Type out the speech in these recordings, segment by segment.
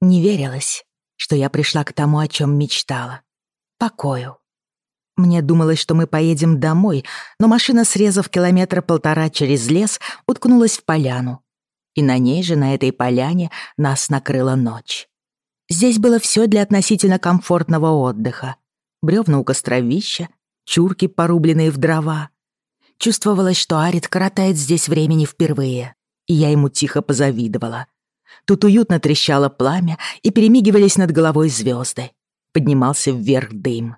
Не верилось, что я пришла к тому, о чем мечтала. Покою. Мне думалось, что мы поедем домой, но машина, срезав километра полтора через лес, уткнулась в поляну. И на ней же, на этой поляне, нас накрыла ночь. Здесь было все для относительно комфортного отдыха. Бревна у костровища, чурки, порубленные в дрова. Чувствовалось, что Арит коротает здесь времени впервые, и я ему тихо позавидовала. Тут уютно трещало пламя, и перемигивались над головой звезды. Поднимался вверх дым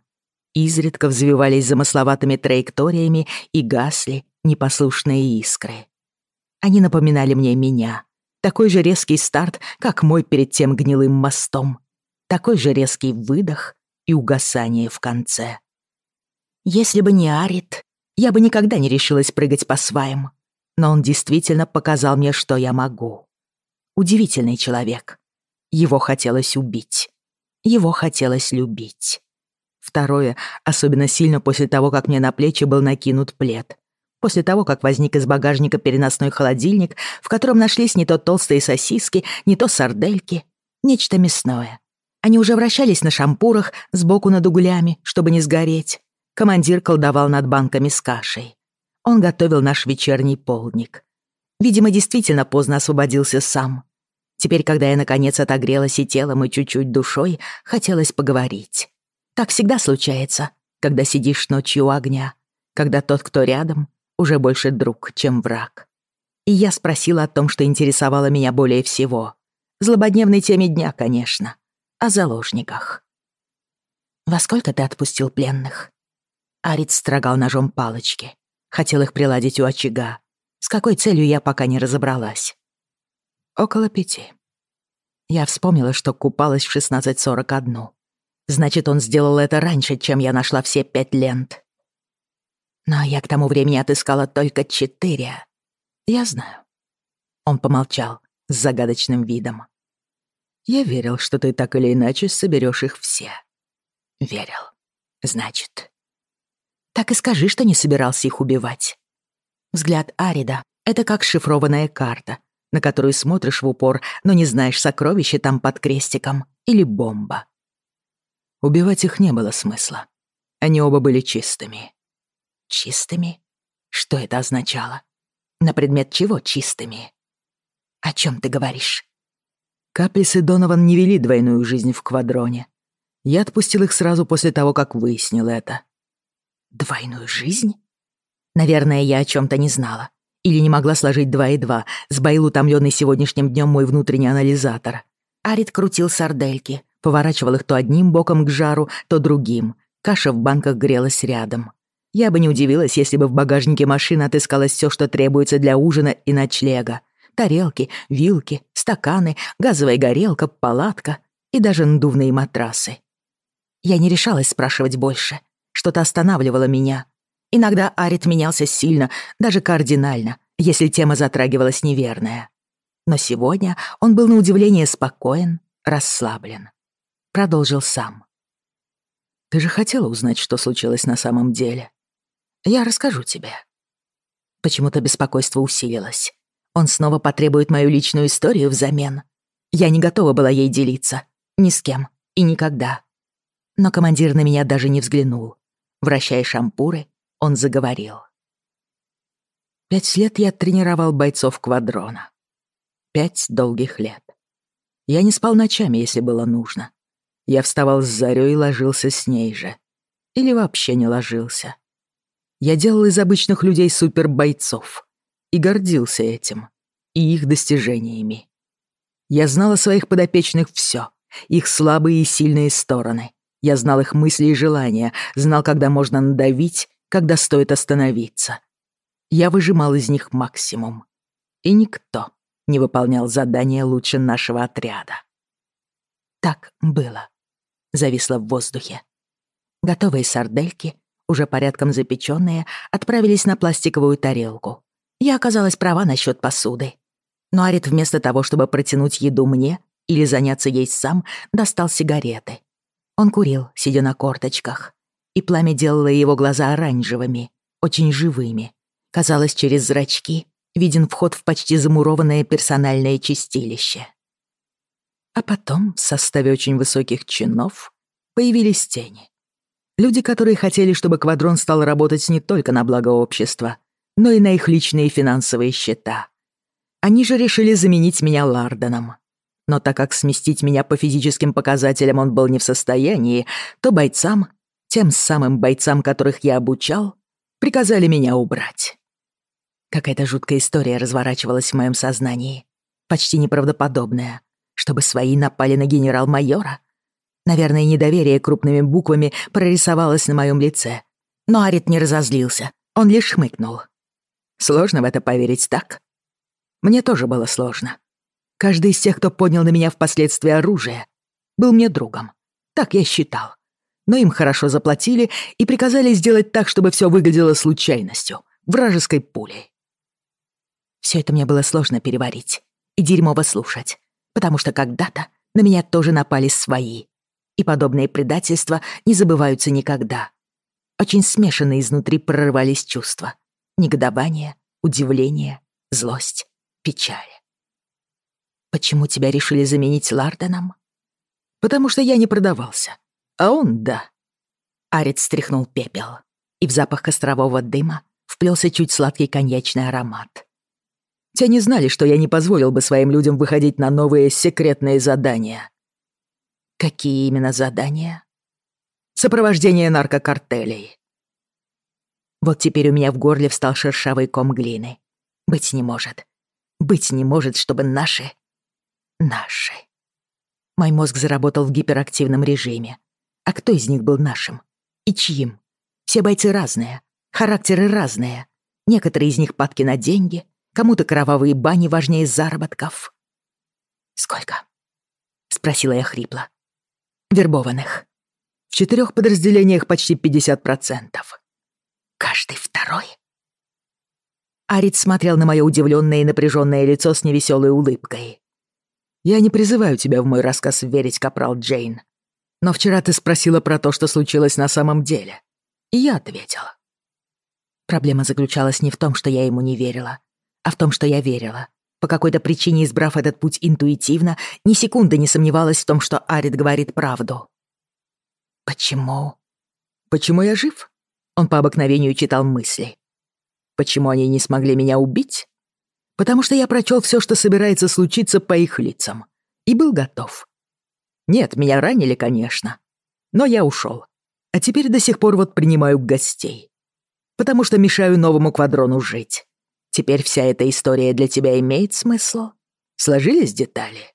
изредка взвивались замысловатыми траекториями и гасли непослушные искры. Они напоминали мне меня. Такой же резкий старт, как мой перед тем гнилым мостом. Такой же резкий выдох и угасание в конце. Если бы не Арит, я бы никогда не решилась прыгать по сваям. Но он действительно показал мне, что я могу. Удивительный человек. Его хотелось убить. Его хотелось любить. Второе, особенно сильно после того, как мне на плечи был накинут плед. После того, как возник из багажника переносной холодильник, в котором нашлись не то толстые сосиски, не то сардельки, нечто мясное. Они уже вращались на шампурах, сбоку над углями, чтобы не сгореть. Командир колдовал над банками с кашей. Он готовил наш вечерний полдник. Видимо, действительно поздно освободился сам. Теперь, когда я наконец отогрелась и телом, и чуть-чуть душой, хотелось поговорить. Так всегда случается, когда сидишь ночью у огня, когда тот, кто рядом, уже больше друг, чем враг. И я спросила о том, что интересовало меня более всего. Злободневной теме дня, конечно. О заложниках. «Во сколько ты отпустил пленных?» Арит строгал ножом палочки. Хотел их приладить у очага. С какой целью я пока не разобралась. Около пяти. Я вспомнила, что купалась в 16.41. Значит, он сделал это раньше, чем я нашла все пять лент. Но я к тому времени отыскала только четыре. Я знаю. Он помолчал с загадочным видом. Я верил, что ты так или иначе соберешь их все. Верил. Значит. Так и скажи, что не собирался их убивать. Взгляд Арида — это как шифрованная карта, на которую смотришь в упор, но не знаешь, сокровище там под крестиком или бомба. Убивать их не было смысла. Они оба были чистыми. Чистыми? Что это означало? На предмет чего чистыми? О чем ты говоришь? Каприс и Донован не вели двойную жизнь в квадроне. Я отпустил их сразу после того, как выяснил это. Двойную жизнь? Наверное, я о чем то не знала. Или не могла сложить два и два, сбоил утомленный сегодняшним днем мой внутренний анализатор. Арит крутил сардельки, Поворачивал их то одним боком к жару, то другим. Каша в банках грелась рядом. Я бы не удивилась, если бы в багажнике машины отыскалось все, что требуется для ужина и ночлега. Тарелки, вилки, стаканы, газовая горелка, палатка и даже надувные матрасы. Я не решалась спрашивать больше. Что-то останавливало меня. Иногда Арит менялся сильно, даже кардинально, если тема затрагивалась неверная. Но сегодня он был на удивление спокоен, расслаблен продолжил сам. «Ты же хотела узнать, что случилось на самом деле. Я расскажу тебе». Почему-то беспокойство усилилось. Он снова потребует мою личную историю взамен. Я не готова была ей делиться. Ни с кем. И никогда. Но командир на меня даже не взглянул. Вращая шампуры, он заговорил. Пять лет я тренировал бойцов квадрона. Пять долгих лет. Я не спал ночами, если было нужно. Я вставал с зарёй и ложился с ней же. Или вообще не ложился. Я делал из обычных людей супербойцов. И гордился этим. И их достижениями. Я знал о своих подопечных всё. Их слабые и сильные стороны. Я знал их мысли и желания. Знал, когда можно надавить, когда стоит остановиться. Я выжимал из них максимум. И никто не выполнял задания лучше нашего отряда. Так было зависла в воздухе. Готовые сардельки, уже порядком запеченные, отправились на пластиковую тарелку. Я оказалась права насчет посуды. Но Арит вместо того, чтобы протянуть еду мне или заняться ей сам, достал сигареты. Он курил, сидя на корточках. И пламя делало его глаза оранжевыми, очень живыми. Казалось, через зрачки виден вход в почти замурованное персональное чистилище. А потом в составе очень высоких чинов появились тени. Люди, которые хотели, чтобы Квадрон стал работать не только на благо общества, но и на их личные финансовые счета. Они же решили заменить меня Ларденом. Но так как сместить меня по физическим показателям он был не в состоянии, то бойцам, тем самым бойцам, которых я обучал, приказали меня убрать. Какая-то жуткая история разворачивалась в моем сознании, почти неправдоподобная, чтобы свои напали на генерал-майора. Наверное, недоверие крупными буквами прорисовалось на моем лице. Но Арит не разозлился, он лишь хмыкнул. Сложно в это поверить, так? Мне тоже было сложно. Каждый из тех, кто поднял на меня впоследствии оружие, был мне другом. Так я считал. Но им хорошо заплатили и приказали сделать так, чтобы все выглядело случайностью, вражеской пулей. Все это мне было сложно переварить и дерьмово слушать, потому что когда-то на меня тоже напали свои. И подобные предательства не забываются никогда. Очень смешанные изнутри прорывались чувства. Негодование, удивление, злость, печаль. Почему тебя решили заменить Ларденом? Потому что я не продавался. А он — да. Арит стряхнул пепел, и в запах кострового дыма вплелся чуть сладкий коньячный аромат. Те не знали, что я не позволил бы своим людям выходить на новые секретные задания. Какие именно задания? Сопровождение наркокартелей. Вот теперь у меня в горле встал шершавый ком глины. Быть не может. Быть не может, чтобы наши Наши. Мой мозг заработал в гиперактивном режиме. А кто из них был нашим? И чьим? Все бойцы разные, характеры разные. Некоторые из них падки на деньги, кому-то кровавые бани важнее заработков. «Сколько?» — спросила я хрипло. «Вербованных. В четырех подразделениях почти 50%. Каждый второй?» Арит смотрел на мое удивленное и напряженное лицо с невеселой улыбкой. Я не призываю тебя в мой рассказ верить, капрал Джейн. Но вчера ты спросила про то, что случилось на самом деле. И я ответила. Проблема заключалась не в том, что я ему не верила, а в том, что я верила. По какой-то причине, избрав этот путь интуитивно, ни секунды не сомневалась в том, что Арит говорит правду. «Почему?» «Почему я жив?» Он по обыкновению читал мысли. «Почему они не смогли меня убить?» потому что я прочел все, что собирается случиться по их лицам, и был готов. Нет, меня ранили, конечно, но я ушел. А теперь до сих пор вот принимаю гостей, потому что мешаю новому квадрону жить. Теперь вся эта история для тебя имеет смысл? Сложились детали?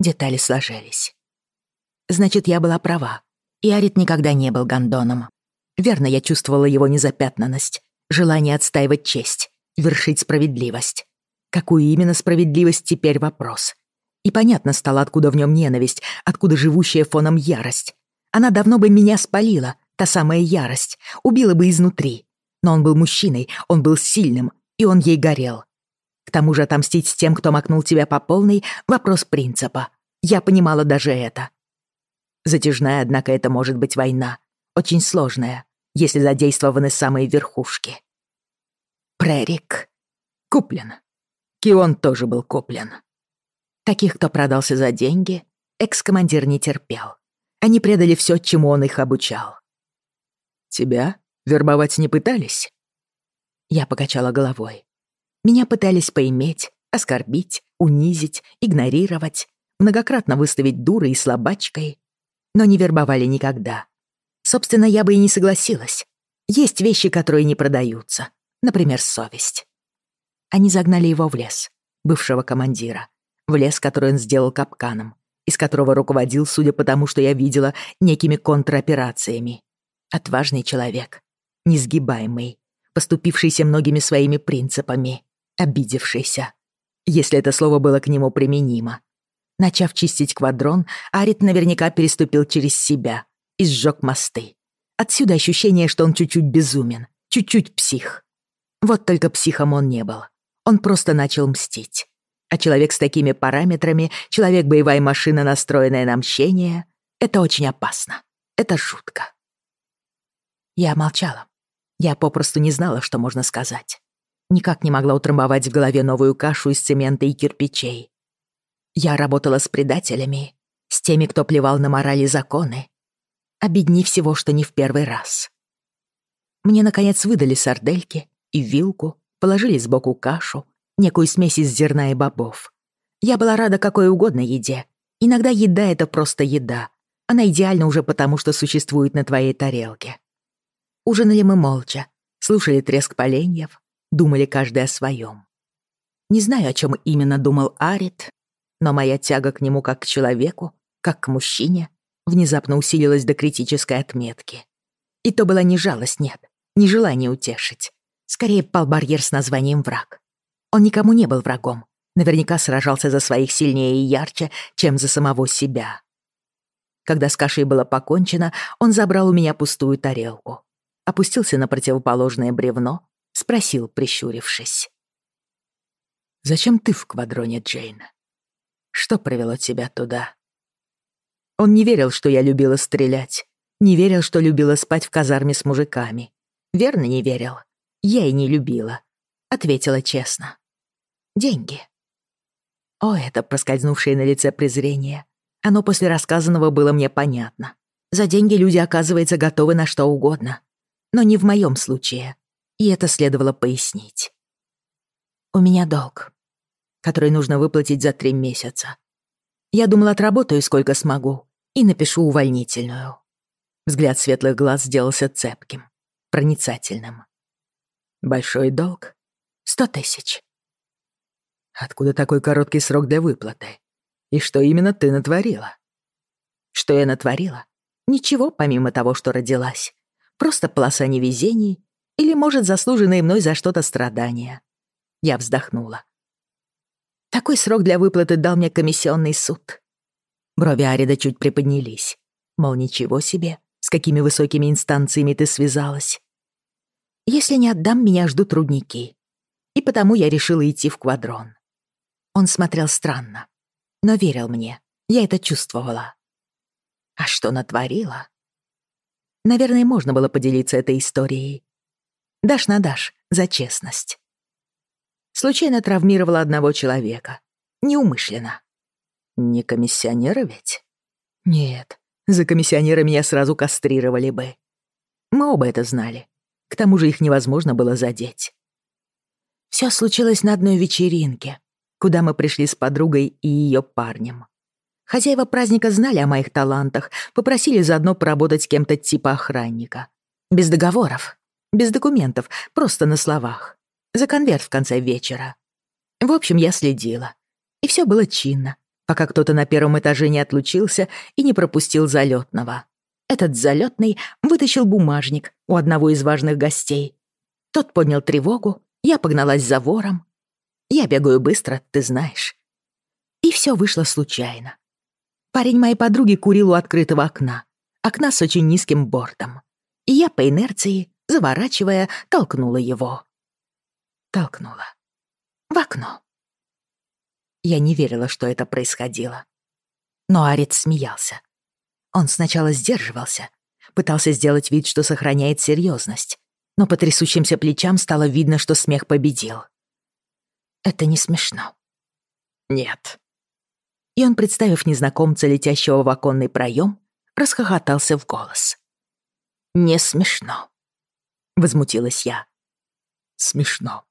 Детали сложились. Значит, я была права. И Арит никогда не был гондоном. Верно, я чувствовала его незапятнанность, желание отстаивать честь, вершить справедливость. Какую именно справедливость теперь вопрос. И понятно стало, откуда в нем ненависть, откуда живущая фоном ярость. Она давно бы меня спалила, та самая ярость, убила бы изнутри. Но он был мужчиной, он был сильным, и он ей горел. К тому же отомстить с тем, кто макнул тебя по полной, вопрос принципа. Я понимала даже это. Затяжная, однако, это может быть война. Очень сложная, если задействованы самые верхушки. Прерик. Куплен. Кион тоже был куплен. Таких, кто продался за деньги, экс-командир не терпел. Они предали все, чему он их обучал. Тебя вербовать не пытались? Я покачала головой. Меня пытались поиметь, оскорбить, унизить, игнорировать, многократно выставить дурой и слабачкой, но не вербовали никогда. Собственно, я бы и не согласилась. Есть вещи, которые не продаются, Например, совесть. Они загнали его в лес, бывшего командира, в лес, который он сделал капканом, из которого руководил, судя по тому, что я видела, некими контроперациями. Отважный человек, несгибаемый, поступившийся многими своими принципами, обидевшийся, если это слово было к нему применимо. Начав чистить квадрон, Арит наверняка переступил через себя и сжёг мосты. Отсюда ощущение, что он чуть-чуть безумен, чуть-чуть псих. Вот только психом он не был. Он просто начал мстить. А человек с такими параметрами, человек-боевая машина, настроенная на мщение, это очень опасно. Это шутка. Я молчала. Я попросту не знала, что можно сказать. Никак не могла утрамбовать в голове новую кашу из цемента и кирпичей. Я работала с предателями, с теми, кто плевал на мораль и законы. Обедни всего, что не в первый раз. Мне, наконец, выдали сардельки и вилку, положили сбоку кашу, некую смесь из зерна и бобов. Я была рада какой угодно еде. Иногда еда — это просто еда. Она идеальна уже потому, что существует на твоей тарелке. Ужинали мы молча, слушали треск поленьев, думали каждый о своем. Не знаю, о чем именно думал Арит, но моя тяга к нему как к человеку, как к мужчине, внезапно усилилась до критической отметки. И то была не жалость, нет, не желание утешить. Скорее, пал барьер с названием «враг». Он никому не был врагом, наверняка сражался за своих сильнее и ярче, чем за самого себя. Когда с кашей было покончено, он забрал у меня пустую тарелку, опустился на противоположное бревно, спросил, прищурившись. «Зачем ты в квадроне, Джейн? Что привело тебя туда?» Он не верил, что я любила стрелять, не верил, что любила спать в казарме с мужиками. Верно, не верил. Я и не любила. Ответила честно. Деньги. О, это проскользнувшее на лице презрение. Оно после рассказанного было мне понятно. За деньги люди, оказывается, готовы на что угодно. Но не в моем случае. И это следовало пояснить. У меня долг, который нужно выплатить за три месяца. Я думала, отработаю сколько смогу и напишу увольнительную. Взгляд светлых глаз сделался цепким, проницательным. Большой долг? Сто тысяч. Откуда такой короткий срок для выплаты? И что именно ты натворила? Что я натворила? Ничего, помимо того, что родилась. Просто полоса невезений или, может, заслуженные мной за что-то страдания. Я вздохнула. Такой срок для выплаты дал мне комиссионный суд. Брови Арида чуть приподнялись. Мол, ничего себе, с какими высокими инстанциями ты связалась. Если не отдам, меня ждут трудники. И потому я решила идти в квадрон. Он смотрел странно, но верил мне. Я это чувствовала. А что натворила? Наверное, можно было поделиться этой историей. Дашь на дашь, за честность. Случайно травмировала одного человека. Неумышленно. Не комиссионера ведь? Нет, за комиссионера меня сразу кастрировали бы. Мы оба это знали. К тому же их невозможно было задеть. Все случилось на одной вечеринке, куда мы пришли с подругой и ее парнем. Хозяева праздника знали о моих талантах, попросили заодно поработать кем-то типа охранника. Без договоров, без документов, просто на словах. За конверт в конце вечера. В общем, я следила. И все было чинно, пока кто-то на первом этаже не отлучился и не пропустил залетного. Этот залетный вытащил бумажник у одного из важных гостей. Тот поднял тревогу, я погналась за вором. Я бегаю быстро, ты знаешь. И все вышло случайно. Парень моей подруги курил у открытого окна. Окна с очень низким бортом. И я по инерции, заворачивая, толкнула его. Толкнула. В окно. Я не верила, что это происходило. Но Арит смеялся. Он сначала сдерживался, пытался сделать вид, что сохраняет серьезность, но по трясущимся плечам стало видно, что смех победил. Это не смешно. Нет. И он, представив незнакомца, летящего в оконный проем, расхохотался в голос. «Не смешно», — возмутилась я. «Смешно.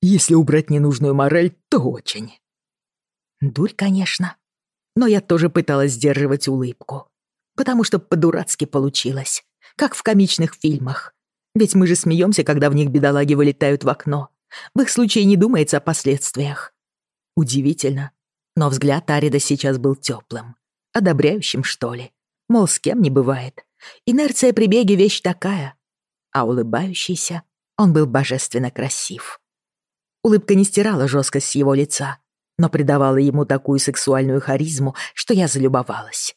Если убрать ненужную мораль, то очень». Дурь, конечно. Но я тоже пыталась сдерживать улыбку потому что по-дурацки получилось, как в комичных фильмах. Ведь мы же смеемся, когда в них бедолаги вылетают в окно. В их случае не думается о последствиях. Удивительно, но взгляд Арида сейчас был теплым, одобряющим, что ли. Мол, с кем не бывает. Инерция при беге — вещь такая. А улыбающийся он был божественно красив. Улыбка не стирала жесткость с его лица, но придавала ему такую сексуальную харизму, что я залюбовалась.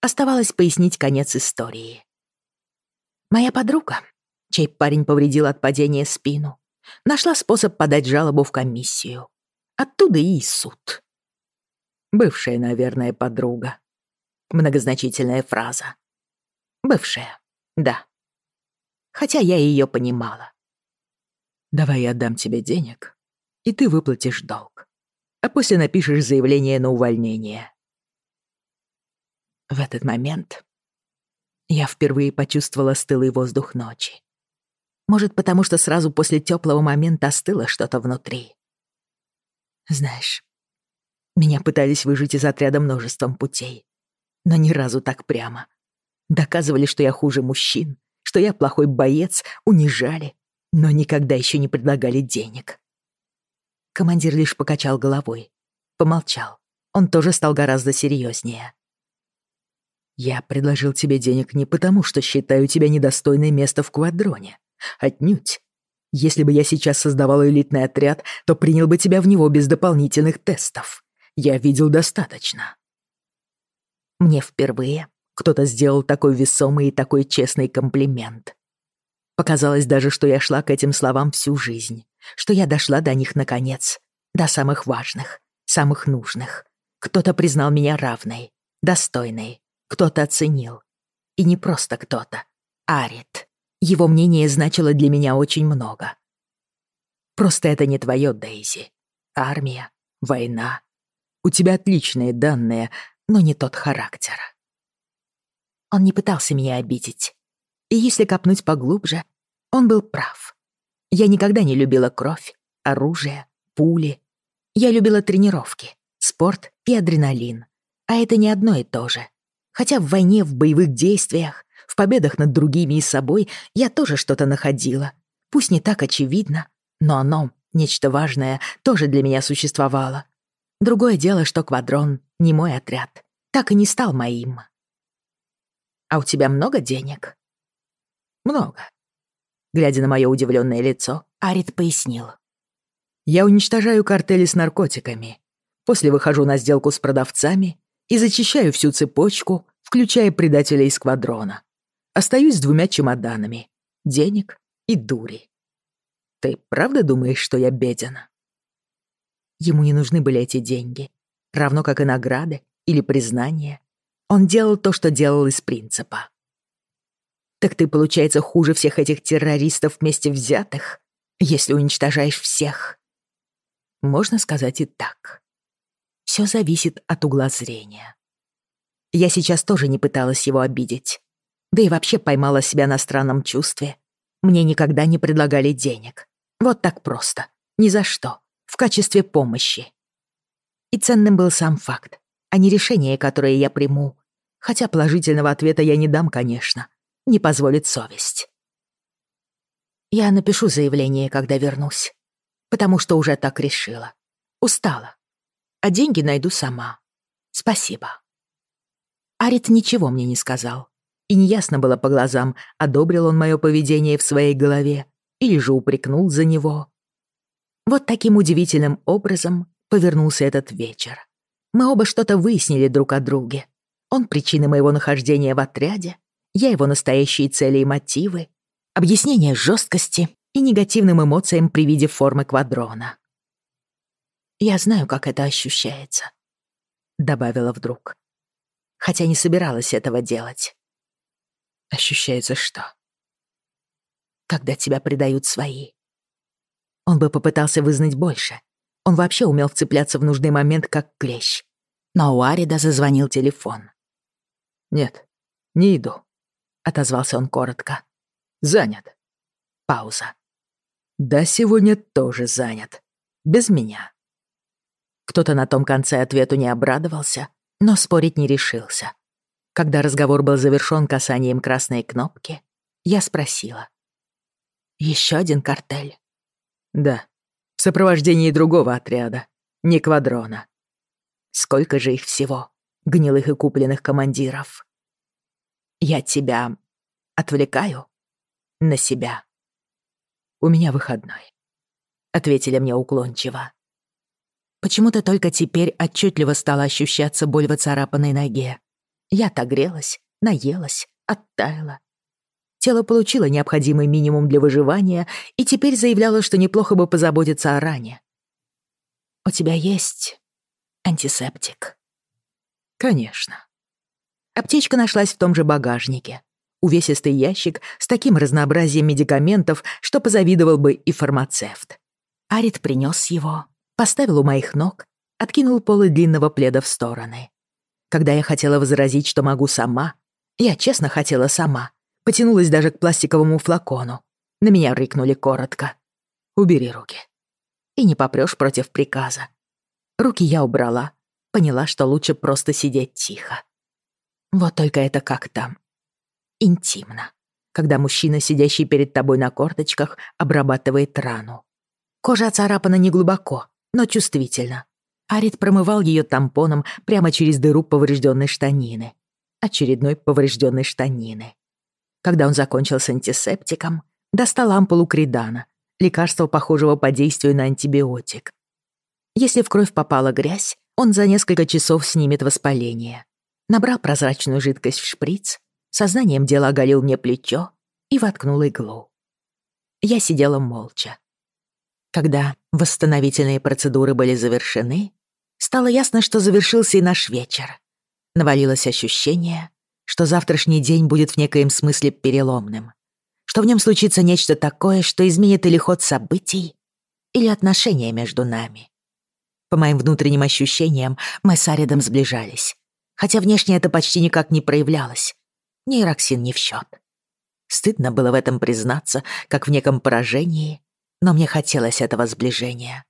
Оставалось пояснить конец истории. Моя подруга, чей парень повредил от падения спину, нашла способ подать жалобу в комиссию. Оттуда и суд. Бывшая, наверное, подруга. Многозначительная фраза. Бывшая, да. Хотя я ее понимала. «Давай я отдам тебе денег, и ты выплатишь долг. а после напишешь заявление на увольнение». В этот момент я впервые почувствовала стылый воздух ночи. Может, потому что сразу после теплого момента остыло что-то внутри. Знаешь, меня пытались выжить из отряда множеством путей, но ни разу так прямо. Доказывали, что я хуже мужчин, что я плохой боец, унижали, но никогда еще не предлагали денег. Командир лишь покачал головой, помолчал. Он тоже стал гораздо серьезнее. «Я предложил тебе денег не потому, что считаю тебя недостойной места в квадроне. Отнюдь. Если бы я сейчас создавал элитный отряд, то принял бы тебя в него без дополнительных тестов. Я видел достаточно. Мне впервые кто-то сделал такой весомый и такой честный комплимент. Показалось даже, что я шла к этим словам всю жизнь, что я дошла до них наконец, до самых важных, самых нужных. Кто-то признал меня равной, достойной, кто-то оценил. И не просто кто-то, Арит. Его мнение значило для меня очень много. Просто это не твое, Дейзи. Армия, война. У тебя отличные данные, но не тот характер. Он не пытался меня обидеть. И если копнуть поглубже, он был прав. Я никогда не любила кровь, оружие, пули. Я любила тренировки, спорт и адреналин. А это не одно и то же. Хотя в войне, в боевых действиях в победах над другими и собой я тоже что-то находила. Пусть не так очевидно, но оно, нечто важное, тоже для меня существовало. Другое дело, что Квадрон не мой отряд. Так и не стал моим. «А у тебя много денег?» «Много». Глядя на мое удивленное лицо, Арит пояснил. «Я уничтожаю картели с наркотиками. После выхожу на сделку с продавцами и зачищаю всю цепочку, включая предателей из квадрона. Остаюсь с двумя чемоданами. Денег и дури. Ты правда думаешь, что я беден? Ему не нужны были эти деньги, равно как и награды или признание. Он делал то, что делал из принципа. Так ты, получается, хуже всех этих террористов вместе взятых, если уничтожаешь всех? Можно сказать и так. Все зависит от угла зрения. Я сейчас тоже не пыталась его обидеть. Да и вообще поймала себя на странном чувстве. Мне никогда не предлагали денег. Вот так просто. Ни за что. В качестве помощи. И ценным был сам факт, а не решение, которое я приму. Хотя положительного ответа я не дам, конечно. Не позволит совесть. Я напишу заявление, когда вернусь. Потому что уже так решила. Устала. А деньги найду сама. Спасибо. Арит ничего мне не сказал. И неясно было по глазам, одобрил он мое поведение в своей голове или же упрекнул за него. Вот таким удивительным образом повернулся этот вечер. Мы оба что-то выяснили друг о друге. Он причины моего нахождения в отряде, я его настоящие цели и мотивы, объяснение жесткости и негативным эмоциям при виде формы квадрона. «Я знаю, как это ощущается», — добавила вдруг. Хотя не собиралась этого делать. Ощущается что? Когда тебя предают свои. Он бы попытался вызнать больше. Он вообще умел вцепляться в нужный момент, как клещ. Но у Арида зазвонил телефон. «Нет, не иду», — отозвался он коротко. «Занят». Пауза. «Да, сегодня тоже занят. Без меня». Кто-то на том конце ответу не обрадовался, но спорить не решился. Когда разговор был завершён касанием красной кнопки, я спросила. «Ещё один картель?» «Да, в сопровождении другого отряда, не квадрона. Сколько же их всего, гнилых и купленных командиров?» «Я тебя отвлекаю на себя?» «У меня выходной», — ответили мне уклончиво. Почему-то только теперь отчетливо стала ощущаться боль в оцарапанной ноге. Я отогрелась, наелась, оттаяла. Тело получило необходимый минимум для выживания и теперь заявляло, что неплохо бы позаботиться о ране. «У тебя есть антисептик?» «Конечно». Аптечка нашлась в том же багажнике. Увесистый ящик с таким разнообразием медикаментов, что позавидовал бы и фармацевт. Арит принес его, поставил у моих ног откинул полы длинного пледа в стороны. Когда я хотела возразить, что могу сама, я честно хотела сама, потянулась даже к пластиковому флакону. На меня рыкнули коротко. «Убери руки». И не попрёшь против приказа. Руки я убрала, поняла, что лучше просто сидеть тихо. Вот только это как там. Интимно. Когда мужчина, сидящий перед тобой на корточках, обрабатывает рану. Кожа оцарапана не глубоко, но чувствительно. Арит промывал ее тампоном прямо через дыру поврежденной штанины. Очередной поврежденной штанины. Когда он закончил с антисептиком, достал ампулу кридана, лекарства, похожего по действию на антибиотик. Если в кровь попала грязь, он за несколько часов снимет воспаление. Набрал прозрачную жидкость в шприц, сознанием дела оголил мне плечо и воткнул иглу. Я сидела молча. Когда восстановительные процедуры были завершены, стало ясно, что завершился и наш вечер. Навалилось ощущение, что завтрашний день будет в некоем смысле переломным, что в нем случится нечто такое, что изменит или ход событий, или отношения между нами. По моим внутренним ощущениям, мы с Аридом сближались. Хотя внешне это почти никак не проявлялось. Нейроксин не в счет. Стыдно было в этом признаться, как в неком поражении, но мне хотелось этого сближения.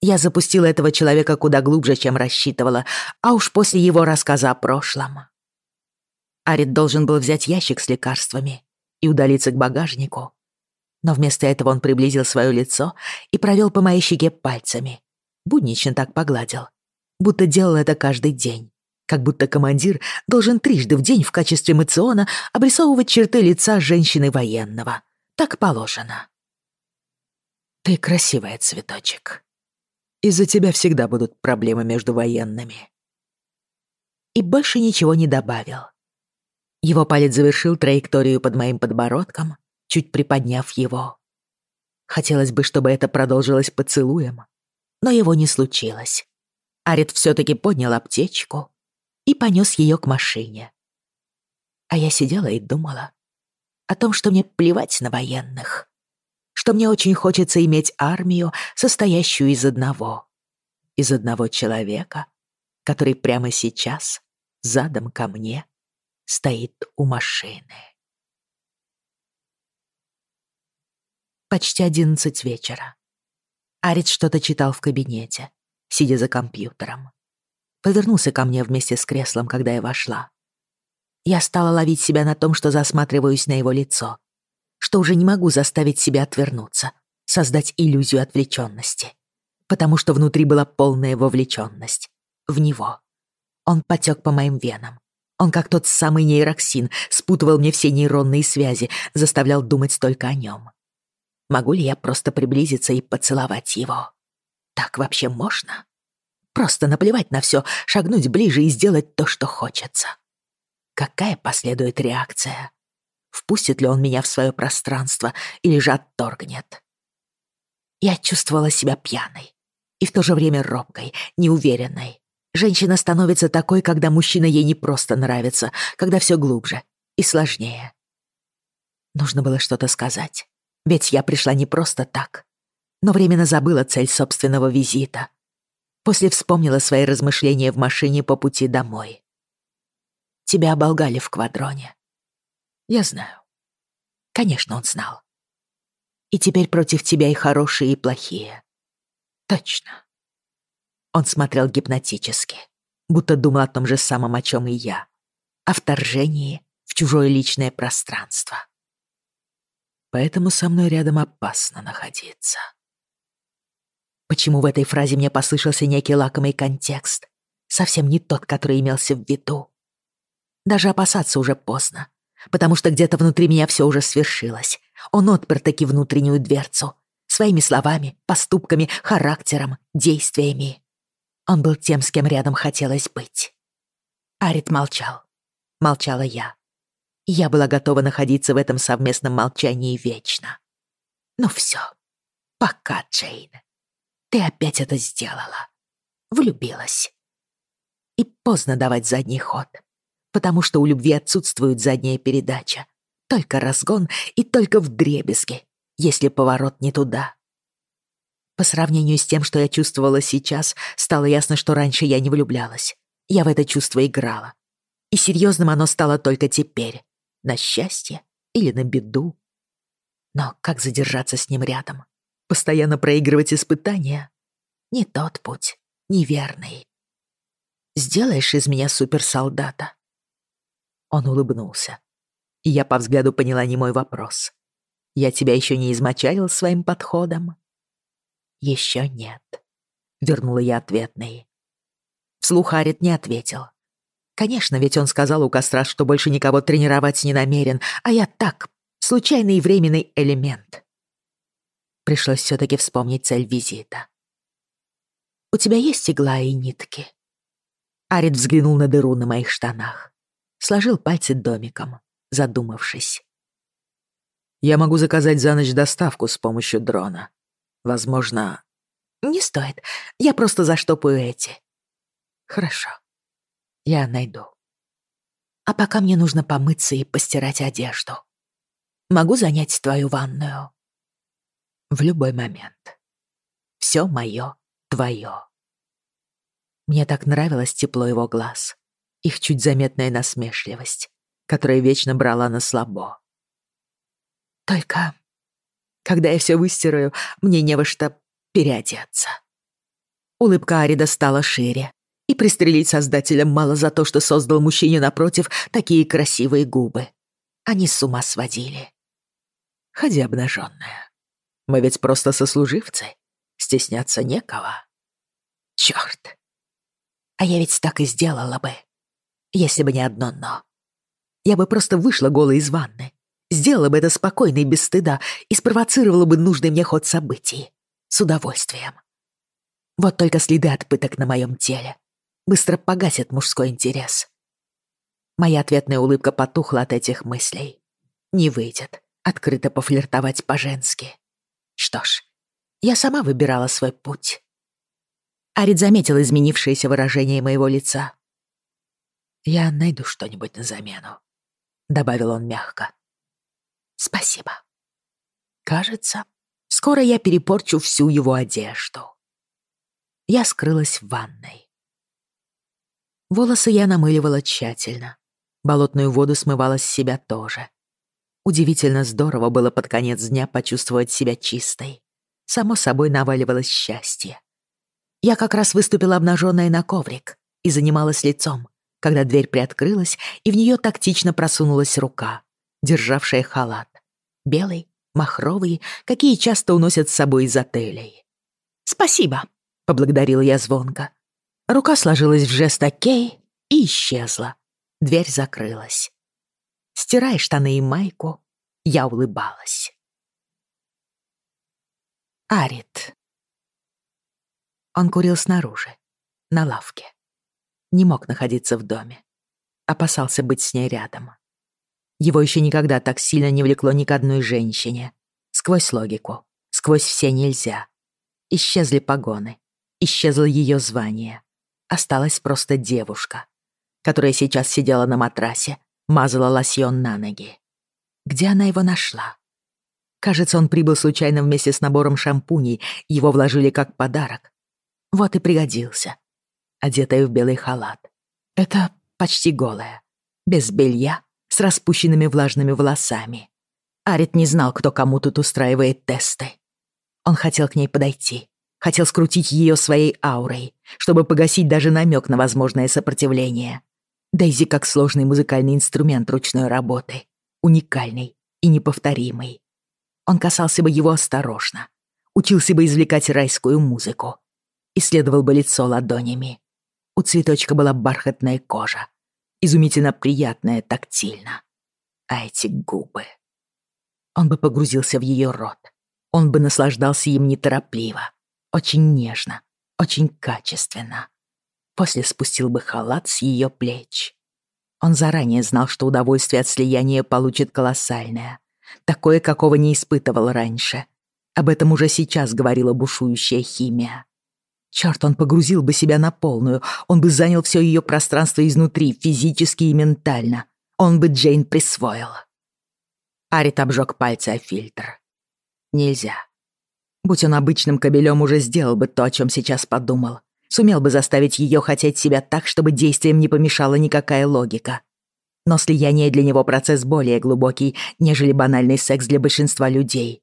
Я запустила этого человека куда глубже, чем рассчитывала, а уж после его рассказа о прошлом. Арид должен был взять ящик с лекарствами и удалиться к багажнику. Но вместо этого он приблизил свое лицо и провел по моей щеке пальцами, буднично так погладил. Будто делал это каждый день. Как будто командир должен трижды в день в качестве мациона обрисовывать черты лица женщины военного. Так положено. Ты красивая, цветочек. Из-за тебя всегда будут проблемы между военными. И больше ничего не добавил. Его палец завершил траекторию под моим подбородком, чуть приподняв его. Хотелось бы, чтобы это продолжилось поцелуем, но его не случилось. Арит все-таки поднял аптечку и понес ее к машине. А я сидела и думала о том, что мне плевать на военных, что мне очень хочется иметь армию, состоящую из одного, из одного человека, который прямо сейчас, задом ко мне, стоит у машины. Почти одиннадцать вечера. Арит что-то читал в кабинете, сидя за компьютером. Повернулся ко мне вместе с креслом, когда я вошла. Я стала ловить себя на том, что засматриваюсь на его лицо, что уже не могу заставить себя отвернуться, создать иллюзию отвлеченности, потому что внутри была полная вовлеченность в него. Он потек по моим венам. Он, как тот самый нейроксин, спутывал мне все нейронные связи, заставлял думать только о нем. Могу ли я просто приблизиться и поцеловать его? Так вообще можно? Просто наплевать на все, шагнуть ближе и сделать то, что хочется. Какая последует реакция? Впустит ли он меня в свое пространство или же отторгнет? Я чувствовала себя пьяной и в то же время робкой, неуверенной. Женщина становится такой, когда мужчина ей не просто нравится, когда все глубже и сложнее. Нужно было что-то сказать. Ведь я пришла не просто так, но временно забыла цель собственного визита. После вспомнила свои размышления в машине по пути домой. Тебя оболгали в квадроне. Я знаю. Конечно, он знал. И теперь против тебя и хорошие, и плохие. Точно. Он смотрел гипнотически, будто думал о том же самом, о чем и я. О вторжении в чужое личное пространство поэтому со мной рядом опасно находиться. Почему в этой фразе мне послышался некий лакомый контекст? Совсем не тот, который имелся в виду. Даже опасаться уже поздно, потому что где-то внутри меня все уже свершилось. Он отпер таки внутреннюю дверцу. Своими словами, поступками, характером, действиями. Он был тем, с кем рядом хотелось быть. Арит молчал. Молчала я. Я была готова находиться в этом совместном молчании вечно. Ну все, пока, Джейн. Ты опять это сделала. Влюбилась. И поздно давать задний ход, потому что у любви отсутствует задняя передача. Только разгон и только вдребезги, если поворот не туда. По сравнению с тем, что я чувствовала сейчас, стало ясно, что раньше я не влюблялась. Я в это чувство играла. И серьезным оно стало только теперь. На счастье или на беду. Но как задержаться с ним рядом? Постоянно проигрывать испытания? Не тот путь, неверный. Сделаешь из меня суперсолдата?» Он улыбнулся. Я по взгляду поняла не мой вопрос. «Я тебя еще не измочалил своим подходом?» «Еще нет», — вернула я ответный. Вслух Арит не ответил. Конечно, ведь он сказал у костра, что больше никого тренировать не намерен, а я так, случайный временный элемент. Пришлось все таки вспомнить цель визита. «У тебя есть игла и нитки?» Арит взглянул на дыру на моих штанах. Сложил пальцы домиком, задумавшись. «Я могу заказать за ночь доставку с помощью дрона. Возможно...» «Не стоит. Я просто заштопаю эти». «Хорошо. Я найду. А пока мне нужно помыться и постирать одежду. Могу занять твою ванную?» «В любой момент. Все мое, твое». Мне так нравилось тепло его глаз, их чуть заметная насмешливость, которая вечно брала на слабо. Только, когда я все выстираю, мне не во что переодеться. Улыбка Арида стала шире, и пристрелить создателя мало за то, что создал мужчине напротив такие красивые губы. Они с ума сводили. Ходи обнаженная. Мы ведь просто сослуживцы. Стесняться некого. Чёрт. А я ведь так и сделала бы, если бы не одно «но». Я бы просто вышла голой из ванны, сделала бы это спокойно и без стыда и спровоцировала бы нужный мне ход событий. С удовольствием. Вот только следы от пыток на моем теле быстро погасят мужской интерес. Моя ответная улыбка потухла от этих мыслей. Не выйдет открыто пофлиртовать по-женски. Что ж, я сама выбирала свой путь. Арит заметил изменившееся выражение моего лица. «Я найду что-нибудь на замену», — добавил он мягко. «Спасибо. Кажется, скоро я перепорчу всю его одежду». Я скрылась в ванной. Волосы я намыливала тщательно. Болотную воду смывала с себя тоже. Удивительно здорово было под конец дня почувствовать себя чистой. Само собой наваливалось счастье. Я как раз выступила обнаженная на коврик и занималась лицом, когда дверь приоткрылась, и в нее тактично просунулась рука, державшая халат. Белый, махровый, какие часто уносят с собой из отелей. «Спасибо», — поблагодарила я звонко. Рука сложилась в жест «Окей» и исчезла. Дверь закрылась. Стирая штаны и майку, я улыбалась. Арит. Он курил снаружи, на лавке. Не мог находиться в доме. Опасался быть с ней рядом. Его еще никогда так сильно не влекло ни к одной женщине. Сквозь логику, сквозь все нельзя. Исчезли погоны, исчезло ее звание. Осталась просто девушка, которая сейчас сидела на матрасе, мазала лосьон на ноги. Где она его нашла? Кажется, он прибыл случайно вместе с набором шампуней, его вложили как подарок, вот и пригодился. Одетая в белый халат. Это почти голая. Без белья, с распущенными влажными волосами. Арит не знал, кто кому тут устраивает тесты. Он хотел к ней подойти. Хотел скрутить ее своей аурой, чтобы погасить даже намек на возможное сопротивление. Дейзи как сложный музыкальный инструмент ручной работы. Уникальный и неповторимый. Он касался бы его осторожно. Учился бы извлекать райскую музыку исследовал бы лицо ладонями. У цветочка была бархатная кожа, изумительно приятная тактильно. А эти губы... Он бы погрузился в ее рот. Он бы наслаждался им неторопливо, очень нежно, очень качественно. После спустил бы халат с ее плеч. Он заранее знал, что удовольствие от слияния получит колоссальное, такое, какого не испытывал раньше. Об этом уже сейчас говорила бушующая химия. Черт, он погрузил бы себя на полную, он бы занял все ее пространство изнутри, физически и ментально. Он бы Джейн присвоил. Арит обжег пальцы о фильтр. Нельзя. Будь он обычным кобелем, уже сделал бы то, о чем сейчас подумал. Сумел бы заставить ее хотеть себя так, чтобы действиям не помешала никакая логика. Но слияние для него процесс более глубокий, нежели банальный секс для большинства людей.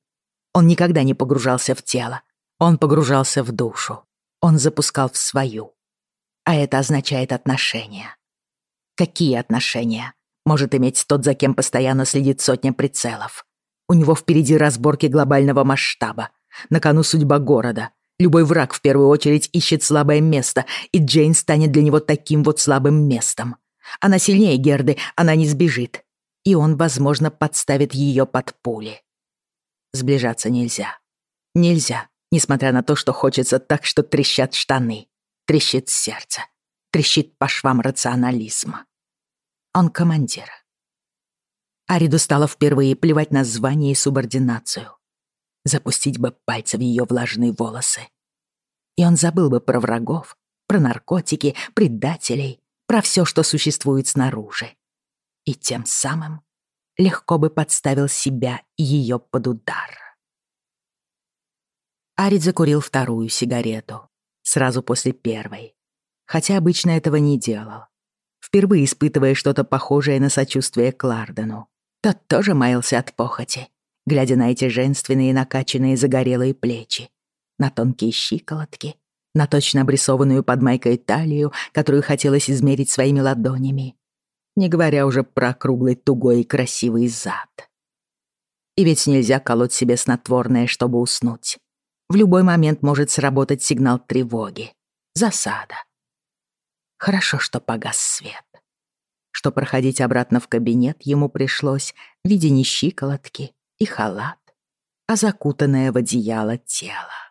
Он никогда не погружался в тело. Он погружался в душу. Он запускал в свою. А это означает отношения. Какие отношения? Может иметь тот, за кем постоянно следит сотня прицелов. У него впереди разборки глобального масштаба. На кону судьба города. Любой враг в первую очередь ищет слабое место, и Джейн станет для него таким вот слабым местом. Она сильнее Герды, она не сбежит. И он, возможно, подставит ее под пули. Сближаться нельзя. Нельзя, несмотря на то, что хочется так, что трещат штаны. Трещит сердце. Трещит по швам рационализма. Он командир. Ариду стало впервые плевать на звание и субординацию. Запустить бы пальцы в ее влажные волосы. И он забыл бы про врагов, про наркотики, предателей, про все, что существует снаружи. И тем самым легко бы подставил себя и ее под удар. Арид закурил вторую сигарету, сразу после первой, хотя обычно этого не делал, впервые испытывая что-то похожее на сочувствие Клардену. Тот тоже маялся от похоти, глядя на эти женственные накачанные загорелые плечи, на тонкие щиколотки, на точно обрисованную под майкой талию, которую хотелось измерить своими ладонями, не говоря уже про круглый тугой и красивый зад. И ведь нельзя колоть себе снотворное, чтобы уснуть. В любой момент может сработать сигнал тревоги. Засада. Хорошо, что погас свет. Что проходить обратно в кабинет ему пришлось в виде не щиколотки и халат, а закутанное в одеяло тело.